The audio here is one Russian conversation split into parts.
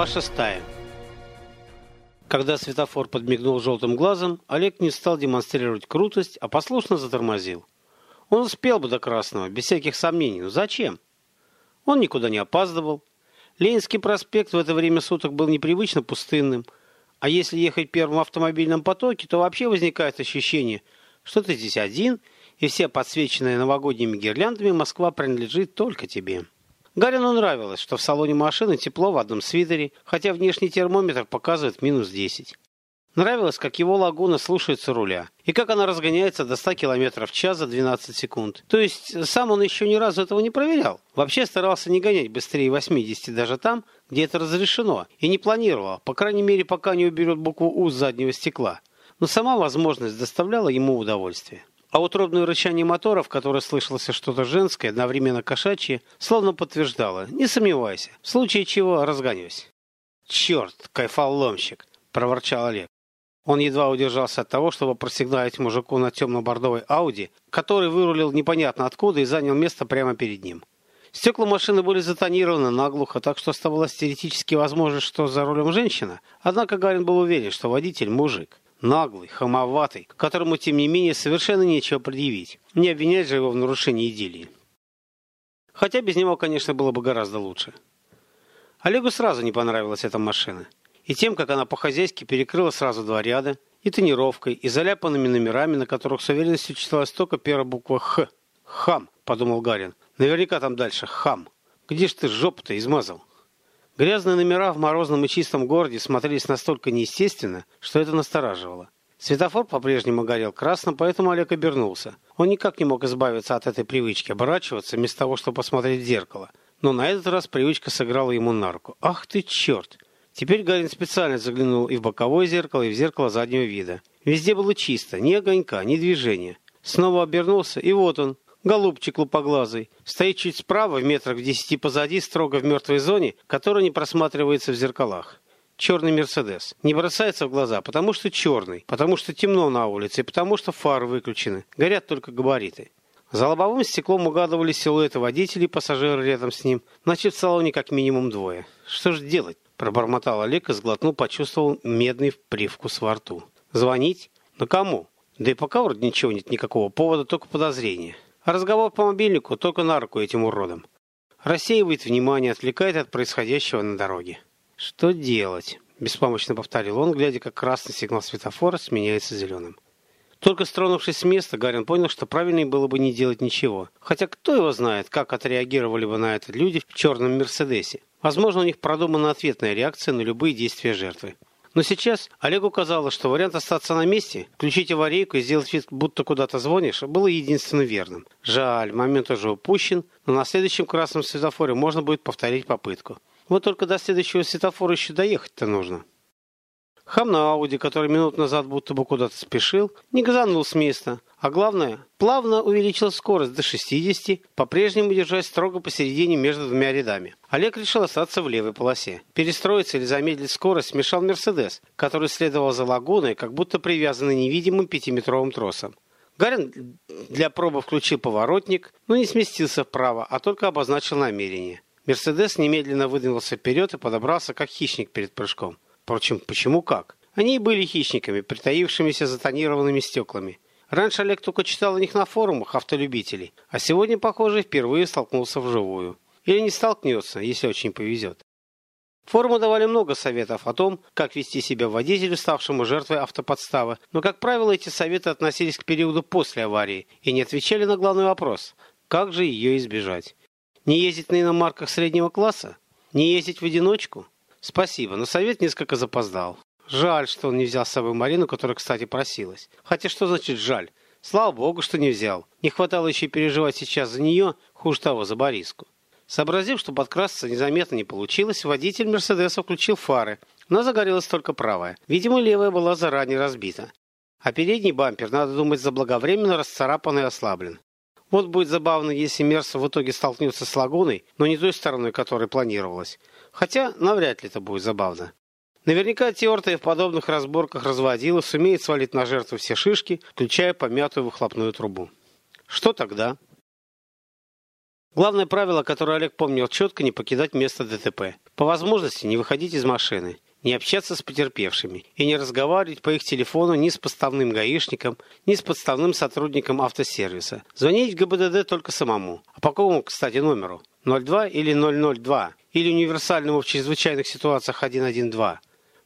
Глава шестая. Когда светофор подмигнул желтым глазом, Олег не стал демонстрировать крутость, а послушно затормозил. Он успел бы до красного, без всяких сомнений, но зачем? Он никуда не опаздывал. Ленинский проспект в это время суток был непривычно пустынным, а если ехать в первом автомобильном потоке, то вообще возникает ощущение, что ты здесь один, и все подсвеченные новогодними гирляндами Москва принадлежит только тебе. Гарину нравилось, что в салоне машины тепло в одном свитере, хотя внешний термометр показывает минус 10. Нравилось, как его лагуна слушается руля, и как она разгоняется до 100 км в час за 12 секунд. То есть сам он еще ни разу этого не проверял. Вообще старался не гонять быстрее 80 даже там, где это разрешено, и не планировал, по крайней мере, пока не уберет букву «У» с заднего стекла. Но сама возможность доставляла ему удовольствие. А утробное рычание мотора, в которое слышалось что-то женское, одновременно кошачье, словно подтверждало «Не сомневайся, в случае чего разгонюсь». «Черт, кайфоломщик!» – проворчал Олег. Он едва удержался от того, чтобы просигналить мужику на темно-бордовой Ауди, который вырулил непонятно откуда и занял место прямо перед ним. Стекла машины были затонированы наглухо, так что оставалось теоретически возможно, что за рулем женщина. Однако Гарин был уверен, что водитель – мужик наглый, хамоватый, которому, тем не менее, совершенно нечего предъявить. Не обвинять же его в нарушении идиллии. Хотя без него, конечно, было бы гораздо лучше. Олегу сразу не понравилась эта машина. И тем, как она по-хозяйски перекрыла сразу два ряда, и тонировкой, и заляпанными номерами, на которых с уверенностью читалась только первая буква «Х». «Хам», — подумал Гарин. Наверняка там дальше «Хам». Где ж ты жопу-то измазал? Грязные номера в морозном и чистом городе смотрелись настолько неестественно, что это настораживало. Светофор по-прежнему горел красным, поэтому Олег обернулся. Он никак не мог избавиться от этой привычки оборачиваться, вместо того, чтобы посмотреть в зеркало. Но на этот раз привычка сыграла ему на руку. «Ах ты черт!» Теперь Гарин специально заглянул и в боковое зеркало, и в зеркало заднего вида. Везде было чисто, ни огонька, ни движения. Снова обернулся, и вот он, голубчик лупоглазый, стоит чуть справа, в метрах в десяти позади, строго в мертвой зоне, которая не просматривается в зеркалах. Черный Мерседес. Не бросается в глаза, потому что черный, потому что темно на улице, и потому что фары выключены. Горят только габариты. За лобовым стеклом угадывались силуэты водителей и пассажиры рядом с ним. Значит, в салоне как минимум двое. Что же делать? Пробормотал Олег и сглотнул, почувствовал медный привкус во рту. Звонить? Но кому? Да и пока вроде ничего нет, никакого повода, только подозрения. Разговор по мобильнику только на руку этим уродам. Рассеивает внимание, отвлекает от происходящего на дороге. «Что делать?» – беспомощно повторил он, глядя, как красный сигнал светофора сменяется зеленым. Только стронувшись с места, Гарин понял, что правильнее было бы не делать ничего. Хотя кто его знает, как отреагировали бы на это люди в черном Мерседесе. Возможно, у них продумана ответная реакция на любые действия жертвы. Но сейчас Олегу казалось, что вариант остаться на месте, включить аварийку и сделать вид, будто куда-то звонишь, был единственно верным. Жаль, момент уже упущен, но на следующем красном светофоре можно будет повторить попытку. Вот только до следующего светофора еще доехать-то нужно. Хам на Ауди, который минут назад будто бы куда-то спешил, не газанул с места, а главное, плавно увеличил скорость до 60, по-прежнему держась строго посередине между двумя рядами. Олег решил остаться в левой полосе. Перестроиться или замедлить скорость смешал Мерседес, который следовал за лагуной, как будто привязанный невидимым пятиметровым тросом. Гарин для пробы включил поворотник, но не сместился вправо, а только обозначил намерение. Мерседес немедленно выдвинулся вперед и подобрался, как хищник перед прыжком. Впрочем, почему как? Они и были хищниками, притаившимися за тонированными стеклами. Раньше Олег только читал о них на форумах автолюбителей, а сегодня, похоже, впервые столкнулся вживую. Или не столкнется, если очень повезет. Форумы давали много советов о том, как вести себя водителю, ставшему жертвой автоподставы, но, как правило, эти советы относились к периоду после аварии и не отвечали на главный вопрос – как же ее избежать? Не ездить на иномарках среднего класса? Не ездить в одиночку? Спасибо, но совет несколько запоздал. Жаль, что он не взял с собой Марину, которая, кстати, просилась. Хотя что значит жаль? Слава богу, что не взял. Не хватало еще переживать сейчас за нее, хуже того, за Бориску. Сообразив, что подкрасться незаметно не получилось, водитель Мерседеса включил фары, но загорелась только правая. Видимо, левая была заранее разбита. А передний бампер, надо думать, заблаговременно расцарапан и ослаблен. Вот будет забавно, если Мерс в итоге столкнется с лагуной, но не той стороной, которой планировалось. Хотя навряд ли это будет забавно. Наверняка тертая в подобных разборках разводила сумеет свалить на жертву все шишки, включая помятую выхлопную трубу. Что тогда? Главное правило, которое Олег помнил четко, не покидать место ДТП. По возможности не выходить из машины, не общаться с потерпевшими и не разговаривать по их телефону ни с подставным гаишником, ни с подставным сотрудником автосервиса. Звонить в ГИБДД только самому. А по какому, кстати, номеру? 02 или 002? Или универсальному в чрезвычайных ситуациях 112?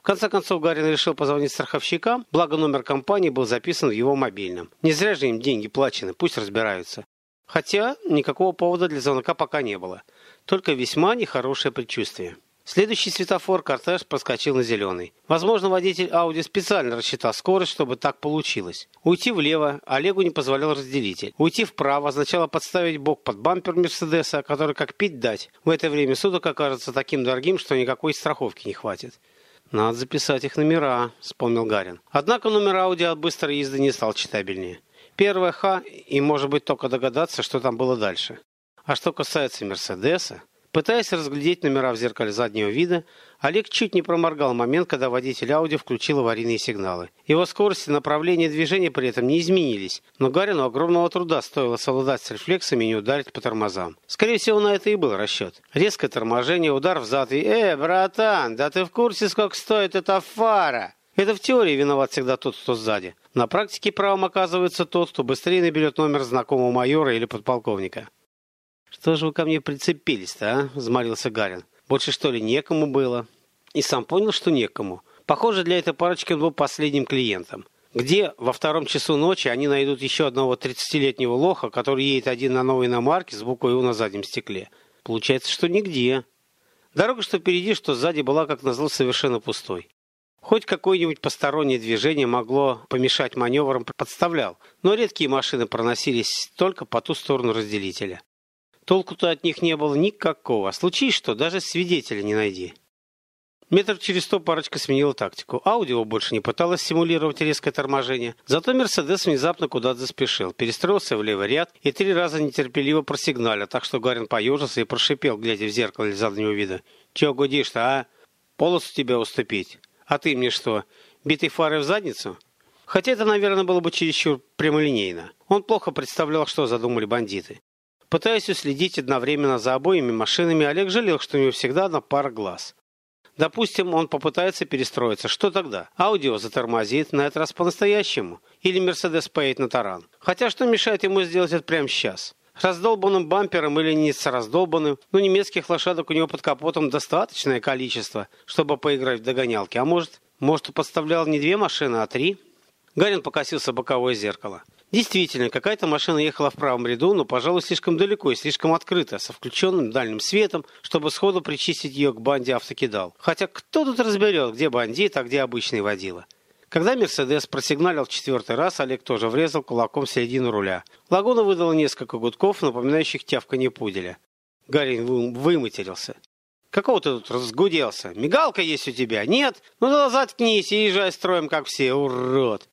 В конце концов, Гарин решил позвонить страховщикам, благо номер компании был записан в его мобильном. Не зря же им деньги плачены, пусть разбираются. Хотя никакого повода для звонка пока не было. Только весьма нехорошее предчувствие. Следующий светофор кортеж проскочил на зеленый. Возможно, водитель Ауди специально рассчитал скорость, чтобы так получилось. Уйти влево Олегу не позволял разделитель. Уйти вправо означало подставить бок под бампер Мерседеса, который как пить дать. В это время суток окажется таким дорогим, что никакой страховки не хватит. «Надо записать их номера», — вспомнил Гарин. Однако номер Ауди от быстрой езды не стал читабельнее. Первое «Х» и, может быть, только догадаться, что там было дальше. А что касается Мерседеса, Пытаясь разглядеть номера в зеркале заднего вида, Олег чуть не проморгал момент, когда водитель Ауди включил аварийные сигналы. Его скорость и направление движения при этом не изменились, но Гарину огромного труда стоило совладать с рефлексами и не ударить по тормозам. Скорее всего, на это и был расчет. Резкое торможение, удар взад и «Э, братан, да ты в курсе, сколько стоит эта фара?» Это в теории виноват всегда тот, кто сзади. На практике правом оказывается тот, кто быстрее наберет номер знакомого майора или подполковника. «Что же вы ко мне прицепились-то, а?» – взмолился Гарин. «Больше, что ли, некому было?» И сам понял, что некому. Похоже, для этой парочки он был последним клиентом. Где во втором часу ночи они найдут еще одного 30-летнего лоха, который едет один на новой иномарке с буквой «У» на заднем стекле? Получается, что нигде. Дорога, что впереди, что сзади, была, как назло, совершенно пустой. Хоть какое-нибудь постороннее движение могло помешать маневрам, подставлял, но редкие машины проносились только по ту сторону разделителя. Толку-то от них не было никакого. Случись что, даже свидетеля не найди. Метр через сто парочка сменила тактику. Аудио больше не пыталась симулировать резкое торможение. Зато Мерседес внезапно куда-то заспешил. Перестроился в левый ряд и три раза нетерпеливо просигналил, так что Гарин поежился и прошипел, глядя в зеркало заднего вида. «Чего гудишь-то, а? Полосу тебе уступить? А ты мне что, битой фарой в задницу?» Хотя это, наверное, было бы чересчур прямолинейно. Он плохо представлял, что задумали бандиты. Пытаясь уследить одновременно за обоими машинами, Олег жалел, что у него всегда одна пара глаз. Допустим, он попытается перестроиться. Что тогда? Аудио затормозит, на этот раз по-настоящему. Или Мерседес поедет на таран. Хотя что мешает ему сделать это прямо сейчас? Раздолбанным бампером или не с раздолбанным, но немецких лошадок у него под капотом достаточное количество, чтобы поиграть в догонялки. А может, может, подставлял не две машины, а три? Гарин покосился в боковое зеркало. Действительно, какая-то машина ехала в правом ряду, но, пожалуй, слишком далеко и слишком открыто, со включенным дальним светом, чтобы сходу причистить ее к банде автокидал. Хотя кто тут разберет, где бандит, а где обычный водила? Когда «Мерседес» просигналил в четвертый раз, Олег тоже врезал кулаком в середину руля. Лагуна выдала несколько гудков, напоминающих тявканье пуделя. Гарин выматерился. «Какого ты тут разгуделся? Мигалка есть у тебя? Нет? Ну да заткнись и езжай строем, как все, урод!»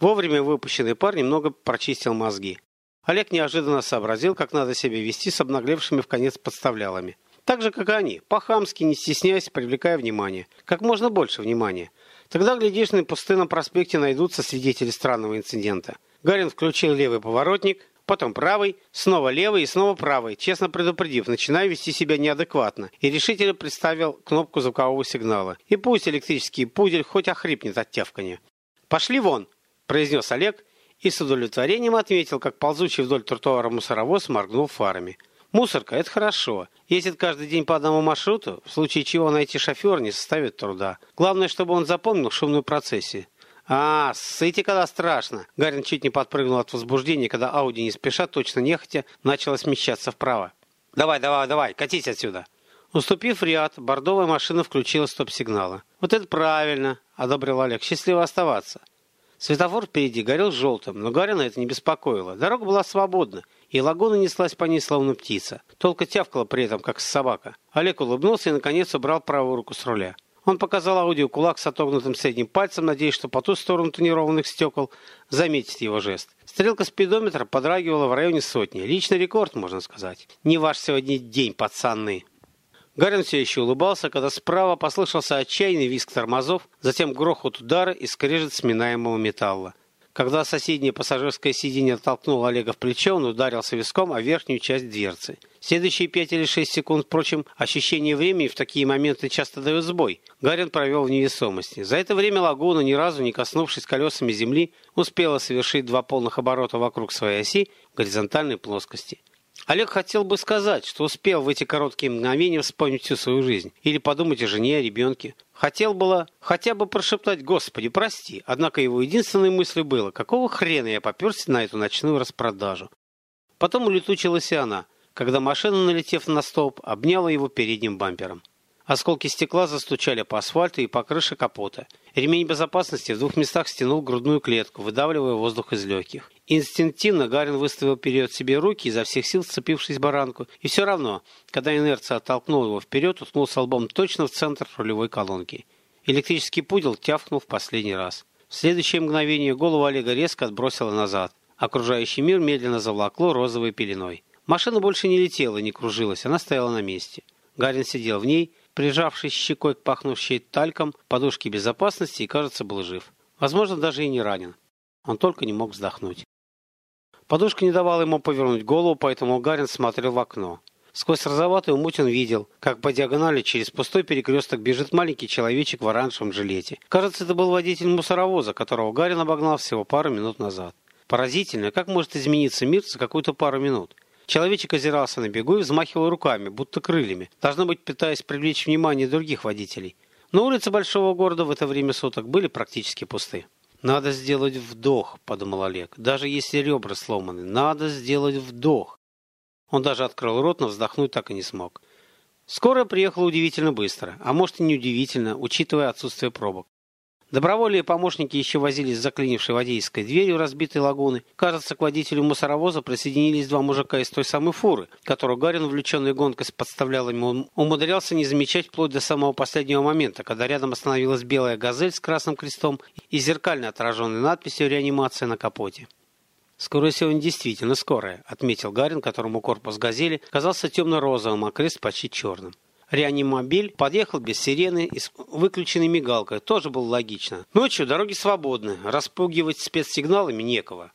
Вовремя выпущенный пар немного прочистил мозги. Олег неожиданно сообразил, как надо себя вести с обнаглевшими в конец подставлялами. Так же, как они, по-хамски, не стесняясь, привлекая внимание. Как можно больше внимания. Тогда, глядишь, на пустынном проспекте найдутся свидетели странного инцидента. Гарин включил левый поворотник, потом правый, снова левый и снова правый, честно предупредив, начиная вести себя неадекватно, и решительно представил кнопку звукового сигнала. И пусть электрический пудель хоть охрипнет от тявкания. «Пошли вон!» Произнес Олег и с удовлетворением отметил, как ползучий вдоль тротуара мусоровоз моргнул фарами. Мусорка – это хорошо. Ездит каждый день по одному маршруту, в случае чего найти шофера не составит труда. Главное, чтобы он запомнил шумную процессию. «А, ссыте, когда страшно!» Гарин чуть не подпрыгнул от возбуждения, когда Ауди не спеша, точно нехотя, начала смещаться вправо. «Давай, давай, давай, катись отсюда!» Уступив ряд, бордовая машина включила стоп-сигналы. «Вот это правильно!» – одобрил Олег. «Счастливо оставаться!» Светофор впереди горел желтым, но Гарина это не беспокоило. Дорога была свободна, и лагуна неслась по ней, словно птица. Только тявкала при этом, как собака. Олег улыбнулся и, наконец, убрал правую руку с руля. Он показал аудио кулак с отогнутым средним пальцем, надеясь, что по ту сторону тонированных стекол заметит его жест. Стрелка спидометра подрагивала в районе сотни. Личный рекорд, можно сказать. Не ваш сегодня день, пацаны. Гарин все еще улыбался, когда справа послышался отчаянный визг тормозов, затем грохот удара и скрежет сминаемого металла. Когда соседнее пассажирское сиденье оттолкнуло Олега в плечо, он ударился виском о верхнюю часть дверцы. Следующие пять или шесть секунд, впрочем, ощущение времени в такие моменты часто дает сбой. Гарин провел в невесомости. За это время лагуна, ни разу не коснувшись колесами земли, успела совершить два полных оборота вокруг своей оси в горизонтальной плоскости. Олег хотел бы сказать, что успел в эти короткие мгновения вспомнить всю свою жизнь. Или подумать о жене, о ребенке. Хотел было хотя бы прошептать «Господи, прости». Однако его единственной мыслью было «Какого хрена я поперся на эту ночную распродажу?» Потом улетучилась и она, когда машина, налетев на столб, обняла его передним бампером. Осколки стекла застучали по асфальту и по крыше капота. Ремень безопасности в двух местах стянул грудную клетку, выдавливая воздух из легких. Инстинктивно Гарин выставил вперед себе руки, изо всех сил сцепившись баранку, и все равно, когда инерция оттолкнула его вперед, уткнулся лбом точно в центр рулевой колонки. Электрический пудел тявкнул в последний раз. В следующее мгновение голову Олега резко отбросило назад. Окружающий мир медленно завлакло розовой пеленой. Машина больше не летела, не кружилась, она стояла на месте. Гарин сидел в ней, прижавшись щекой к пахнущей тальком подушке безопасности и, кажется, был жив. Возможно, даже и не ранен. Он только не мог вздохнуть. Подушка не давала ему повернуть голову, поэтому Гарин смотрел в окно. Сквозь розоватую муть он видел, как по диагонали через пустой перекресток бежит маленький человечек в оранжевом жилете. Кажется, это был водитель мусоровоза, которого Гарин обогнал всего пару минут назад. Поразительно, как может измениться мир за какую-то пару минут. Человечек озирался на бегу и взмахивал руками, будто крыльями, должно быть, пытаясь привлечь внимание других водителей. Но улицы большого города в это время суток были практически пусты. «Надо сделать вдох», — подумал Олег. «Даже если ребра сломаны, надо сделать вдох». Он даже открыл рот, но вздохнуть так и не смог. Скорая приехала удивительно быстро, а может и не удивительно, учитывая отсутствие пробок. Добровольные помощники еще возились с заклинившей водительской дверью разбитой лагуны. Кажется, к водителю мусоровоза присоединились два мужика из той самой фуры, которую Гарин, увлеченный гонкой, подставлял ему, умудрялся не замечать вплоть до самого последнего момента, когда рядом остановилась белая «Газель» с красным крестом и зеркально отраженной надписью «Реанимация» на капоте. «Скорая сегодня действительно скорая», — отметил Гарин, которому корпус «Газели» казался темно-розовым, а крест почти черным. Реанимобиль подъехал без сирены и с выключенной мигалкой. Тоже было логично. Ночью дороги свободны, распугивать спецсигналами некого.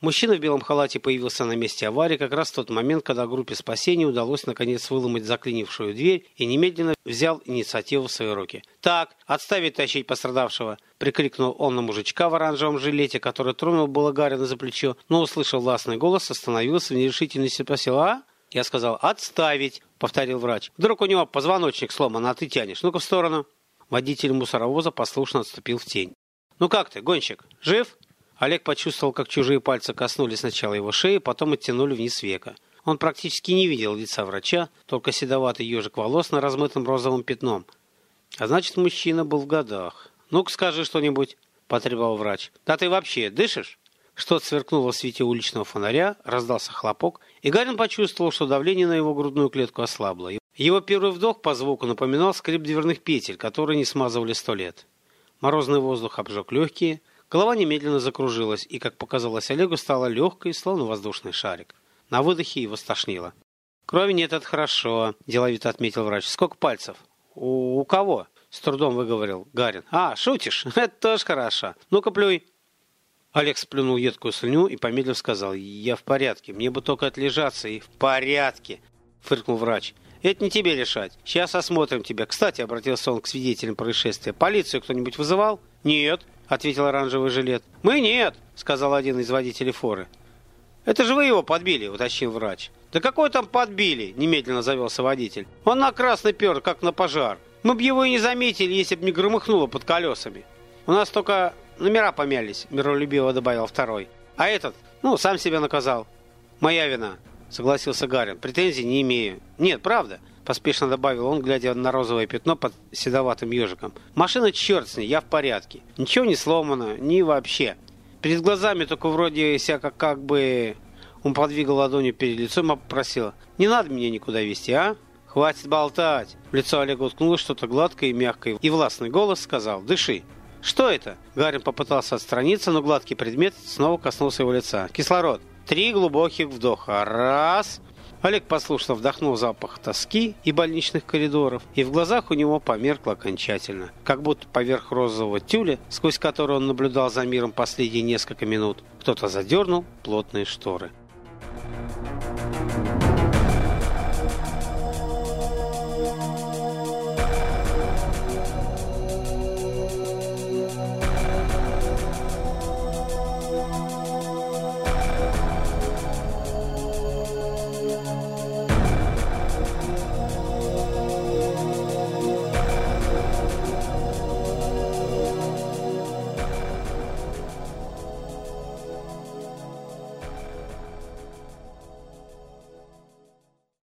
Мужчина в белом халате появился на месте аварии как раз в тот момент, когда группе спасения удалось наконец выломать заклинившую дверь и немедленно взял инициативу в свои руки. «Так, отставить тащить пострадавшего!» — прикрикнул он на мужичка в оранжевом жилете, который тронул было Гарина за плечо, но, услышав властный голос, остановился в нерешительности и спросил «А?» Я сказал «Отставить!» повторил врач. Вдруг у него позвоночник сломан, а ты тянешь. Ну-ка в сторону. Водитель мусоровоза послушно отступил в тень. Ну как ты, гонщик, жив? Олег почувствовал, как чужие пальцы коснулись сначала его шеи, потом оттянули вниз века. Он практически не видел лица врача, только седоватый ежик волос на размытом розовым пятном. А значит, мужчина был в годах. Ну-ка скажи что-нибудь, потребовал врач. Да ты вообще дышишь? Что-то сверкнуло в свете уличного фонаря, раздался хлопок, и Гарин почувствовал, что давление на его грудную клетку ослабло. Его первый вдох по звуку напоминал скрип дверных петель, которые не смазывали сто лет. Морозный воздух обжег легкие, голова немедленно закружилась, и, как показалось Олегу, стала легкой, словно воздушный шарик. На выдохе его стошнило. «Крови нет, это хорошо», – деловито отметил врач. «Сколько пальцев?» «У, у кого?» – с трудом выговорил Гарин. «А, шутишь? Это тоже хорошо. Ну-ка, плюй». Олег сплюнул едкую слюню и, помедлив, сказал, «Я в порядке, мне бы только отлежаться и в порядке», — фыркнул врач. «Это не тебе решать. Сейчас осмотрим тебя. Кстати, — обратился он к свидетелям происшествия, — полицию кто-нибудь вызывал?» «Нет», — ответил оранжевый жилет. «Мы нет», — сказал один из водителей форы. «Это же вы его подбили», — уточнил врач. «Да какой там подбили?» — немедленно завелся водитель. «Он на красный пер, как на пожар. Мы бы его и не заметили, если бы не громыхнуло под колесами. У нас только номера помялись», — миролюбиво добавил второй. «А этот, ну, сам себя наказал». «Моя вина», — согласился Гарин. «Претензий не имею». «Нет, правда», — поспешно добавил он, глядя на розовое пятно под седоватым ежиком. «Машина черт с ней, я в порядке. Ничего не сломано, ни вообще. Перед глазами только вроде всяко как бы...» Он подвигал ладонью перед лицом и попросил. «Не надо меня никуда вести, а?» «Хватит болтать!» В лицо Олега уткнулось что-то гладкое и мягкое, и властный голос сказал «Дыши!» «Что это?» Гарин попытался отстраниться, но гладкий предмет снова коснулся его лица. «Кислород. Три глубоких вдоха. Раз. Олег послушно вдохнул запах тоски и больничных коридоров, и в глазах у него померкло окончательно, как будто поверх розового тюля, сквозь который он наблюдал за миром последние несколько минут, кто-то задернул плотные шторы.